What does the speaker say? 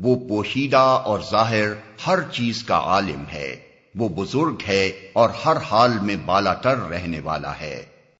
وہ پوشیدہ اور ظاہر ہر چیز کا عالم ہے، وہ بزرگ ہے اور ہر حال میں بالا تر رہنے والا ہے۔